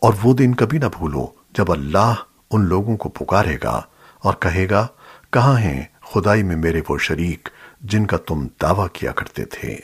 اور وہ دن کبھی نہ بھولو جب اللہ ان لوگوں کو پکارے گا اور کہے گا، کہاں ہیں خدائی میں میرے وہ شریک جن کا تم دعویٰ کیا کرتے تھے؟